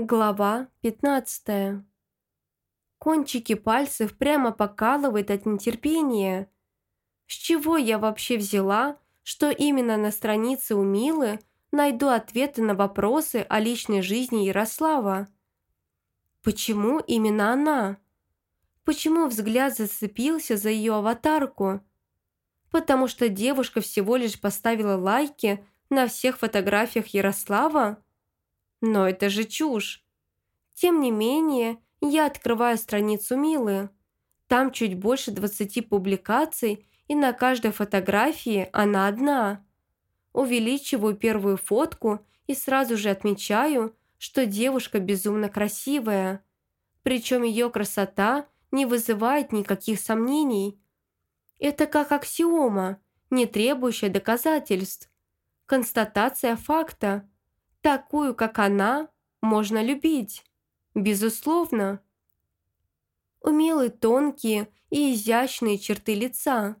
Глава 15. Кончики пальцев прямо покалывает от нетерпения. С чего я вообще взяла, что именно на странице у Милы найду ответы на вопросы о личной жизни Ярослава? Почему именно она? Почему взгляд зацепился за ее аватарку? Потому что девушка всего лишь поставила лайки на всех фотографиях Ярослава? Но это же чушь. Тем не менее, я открываю страницу Милы. Там чуть больше 20 публикаций, и на каждой фотографии она одна. Увеличиваю первую фотку и сразу же отмечаю, что девушка безумно красивая. Причем ее красота не вызывает никаких сомнений. Это как аксиома, не требующая доказательств. Констатация факта – Такую, как она, можно любить. Безусловно. Умелые тонкие и изящные черты лица,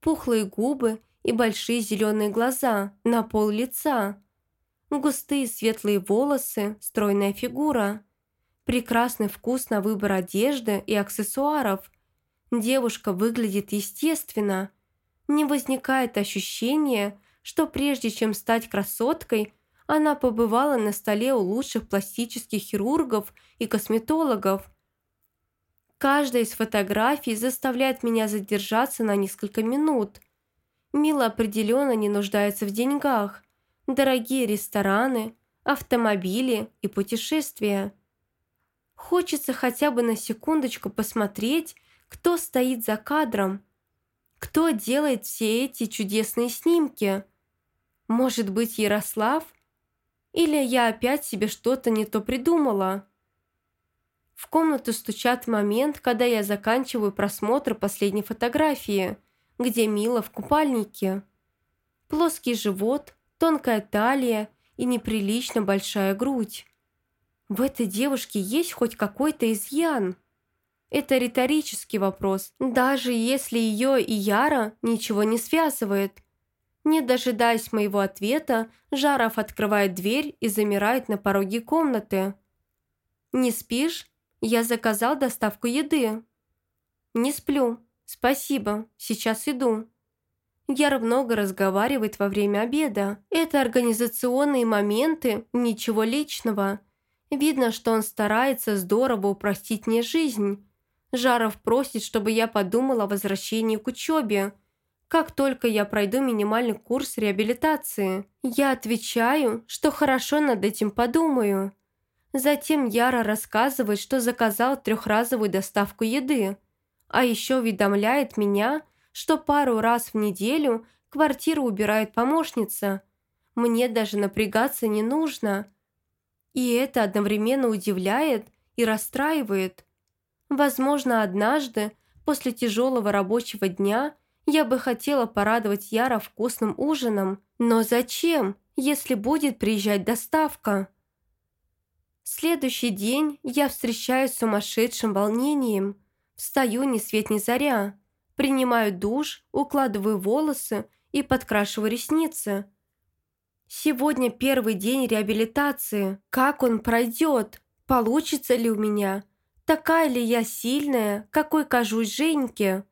пухлые губы и большие зеленые глаза на пол лица, густые светлые волосы, стройная фигура, прекрасный вкус на выбор одежды и аксессуаров. Девушка выглядит естественно. Не возникает ощущения, что прежде чем стать красоткой – она побывала на столе у лучших пластических хирургов и косметологов. Каждая из фотографий заставляет меня задержаться на несколько минут. Мила определенно не нуждается в деньгах. Дорогие рестораны, автомобили и путешествия. Хочется хотя бы на секундочку посмотреть, кто стоит за кадром, кто делает все эти чудесные снимки. Может быть, Ярослав – или я опять себе что-то не то придумала? В комнату стучат момент, когда я заканчиваю просмотр последней фотографии, где Мила в купальнике. Плоский живот, тонкая талия и неприлично большая грудь. В этой девушке есть хоть какой-то изъян? Это риторический вопрос, даже если ее и Яра ничего не связывает – не дожидаясь моего ответа, Жаров открывает дверь и замирает на пороге комнаты. «Не спишь? Я заказал доставку еды». «Не сплю. Спасибо. Сейчас иду». Яр много разговаривает во время обеда. Это организационные моменты, ничего личного. Видно, что он старается здорово упростить мне жизнь. Жаров просит, чтобы я подумала о возвращении к учебе – как только я пройду минимальный курс реабилитации. Я отвечаю, что хорошо над этим подумаю. Затем Яра рассказывает, что заказал трехразовую доставку еды, а еще уведомляет меня, что пару раз в неделю квартиру убирает помощница. Мне даже напрягаться не нужно. И это одновременно удивляет и расстраивает. Возможно, однажды, после тяжелого рабочего дня, я бы хотела порадовать Яра вкусным ужином, но зачем, если будет приезжать доставка? Следующий день я встречаюсь с сумасшедшим волнением. Встаю ни свет ни заря, принимаю душ, укладываю волосы и подкрашиваю ресницы. Сегодня первый день реабилитации. Как он пройдет? Получится ли у меня? Такая ли я сильная, какой кажусь Женьке?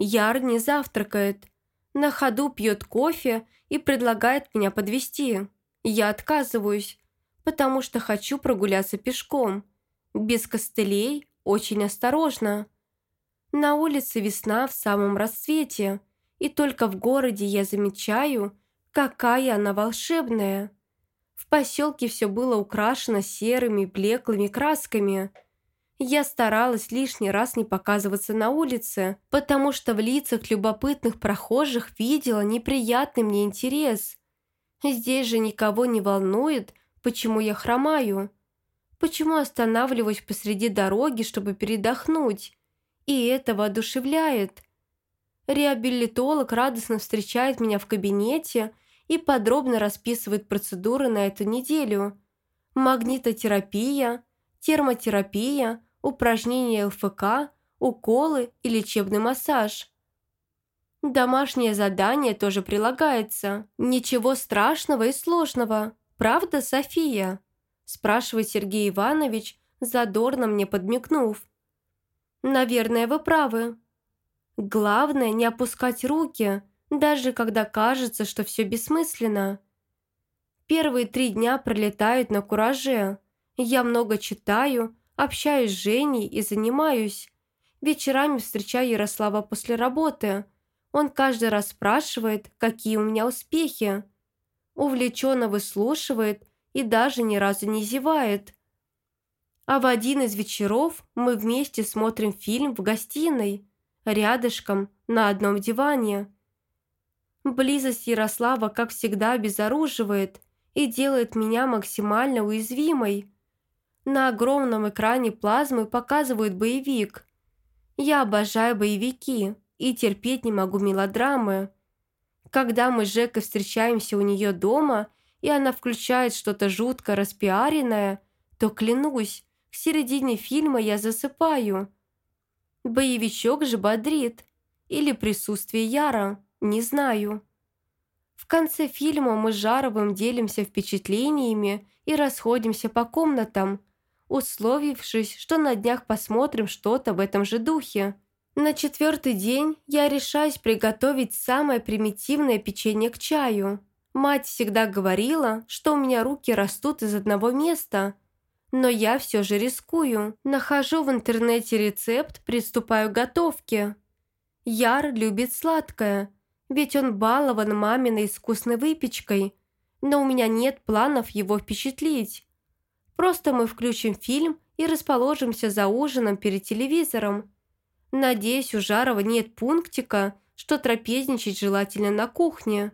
Яр не завтракает. На ходу пьет кофе и предлагает меня подвести. Я отказываюсь, потому что хочу прогуляться пешком. Без костылей, очень осторожно. На улице весна в самом расцвете, и только в городе я замечаю, какая она волшебная. В поселке все было украшено серыми блеклыми красками – я старалась лишний раз не показываться на улице, потому что в лицах любопытных прохожих видела неприятный мне интерес. Здесь же никого не волнует, почему я хромаю. Почему останавливаюсь посреди дороги, чтобы передохнуть. И это воодушевляет. Реабилитолог радостно встречает меня в кабинете и подробно расписывает процедуры на эту неделю. Магнитотерапия, термотерапия – упражнения ЛФК, уколы и лечебный массаж. Домашнее задание тоже прилагается. Ничего страшного и сложного. Правда, София? спрашивает Сергей Иванович, задорно мне подмигнув. «Наверное, вы правы. Главное не опускать руки, даже когда кажется, что все бессмысленно. Первые три дня пролетают на кураже. Я много читаю, общаюсь с Женей и занимаюсь. Вечерами встречаю Ярослава после работы. Он каждый раз спрашивает, какие у меня успехи. Увлеченно выслушивает и даже ни разу не зевает. А в один из вечеров мы вместе смотрим фильм в гостиной, рядышком, на одном диване. Близость Ярослава, как всегда, обезоруживает и делает меня максимально уязвимой. На огромном экране плазмы показывают боевик. Я обожаю боевики и терпеть не могу мелодрамы. Когда мы с Жекой встречаемся у нее дома, и она включает что-то жутко распиаренное, то, клянусь, к середине фильма я засыпаю. Боевичок же бодрит. Или присутствие Яра, не знаю. В конце фильма мы с Жаровым делимся впечатлениями и расходимся по комнатам, условившись, что на днях посмотрим что-то в этом же духе. На четвертый день я решаюсь приготовить самое примитивное печенье к чаю. Мать всегда говорила, что у меня руки растут из одного места. Но я все же рискую. Нахожу в интернете рецепт, приступаю к готовке. Яр любит сладкое, ведь он балован маминой искусной выпечкой. Но у меня нет планов его впечатлить. Просто мы включим фильм и расположимся за ужином перед телевизором. Надеюсь, у Жарова нет пунктика, что трапезничать желательно на кухне.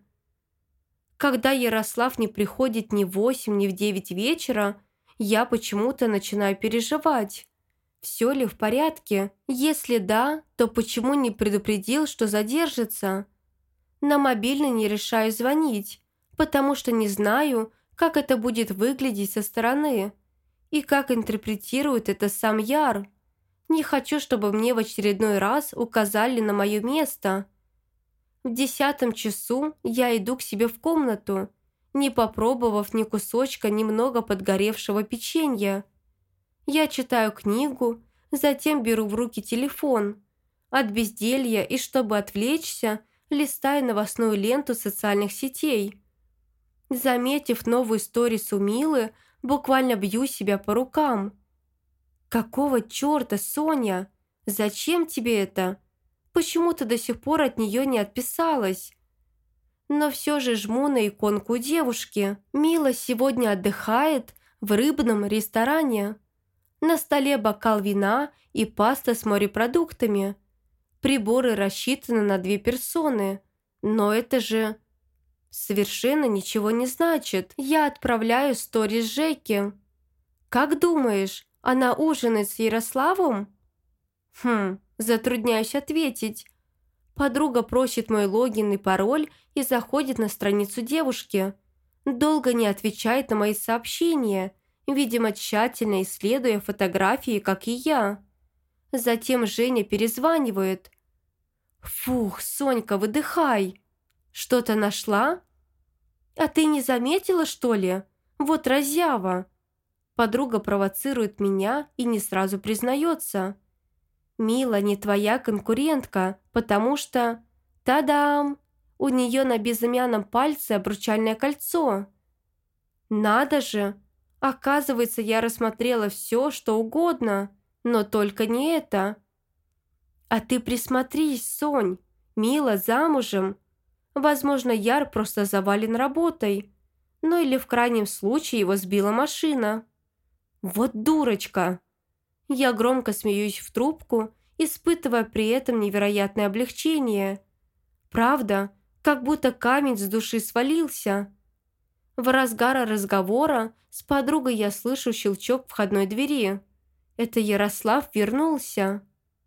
Когда Ярослав не приходит ни в восемь, ни в девять вечера, я почему-то начинаю переживать. Все ли в порядке? Если да, то почему не предупредил, что задержится? На мобильный не решаю звонить, потому что не знаю, как это будет выглядеть со стороны и как интерпретирует это сам Яр. Не хочу, чтобы мне в очередной раз указали на мое место. В десятом часу я иду к себе в комнату, не попробовав ни кусочка немного подгоревшего печенья. Я читаю книгу, затем беру в руки телефон. От безделья и чтобы отвлечься, листаю новостную ленту социальных сетей. Заметив новую сторис у Милы, буквально бью себя по рукам – «Какого черта, Соня? Зачем тебе это? Почему ты до сих пор от нее не отписалась?» Но все же жму на иконку девушки. Мила сегодня отдыхает в рыбном ресторане. На столе бокал вина и паста с морепродуктами. Приборы рассчитаны на две персоны. Но это же... Совершенно ничего не значит. Я отправляю сторис Жеки. «Как думаешь, она ужинает с Ярославом? Хм, затрудняюсь ответить. Подруга просит мой логин и пароль и заходит на страницу девушки. Долго не отвечает на мои сообщения, видимо, тщательно исследуя фотографии, как и я. Затем Женя перезванивает. «Фух, Сонька, выдыхай! Что-то нашла? А ты не заметила, что ли? Вот разява!» Подруга провоцирует меня и не сразу признается. «Мила не твоя конкурентка, потому что...» «Та-дам! У нее на безымянном пальце обручальное кольцо!» «Надо же! Оказывается, я рассмотрела все, что угодно, но только не это!» «А ты присмотрись, Сонь! Мила замужем!» Возможно, Яр просто завален работой. Ну или в крайнем случае его сбила машина. «Вот дурочка!» Я громко смеюсь в трубку, испытывая при этом невероятное облегчение. Правда, как будто камень с души свалился. В разгара разговора с подругой я слышу щелчок входной двери. Это Ярослав вернулся.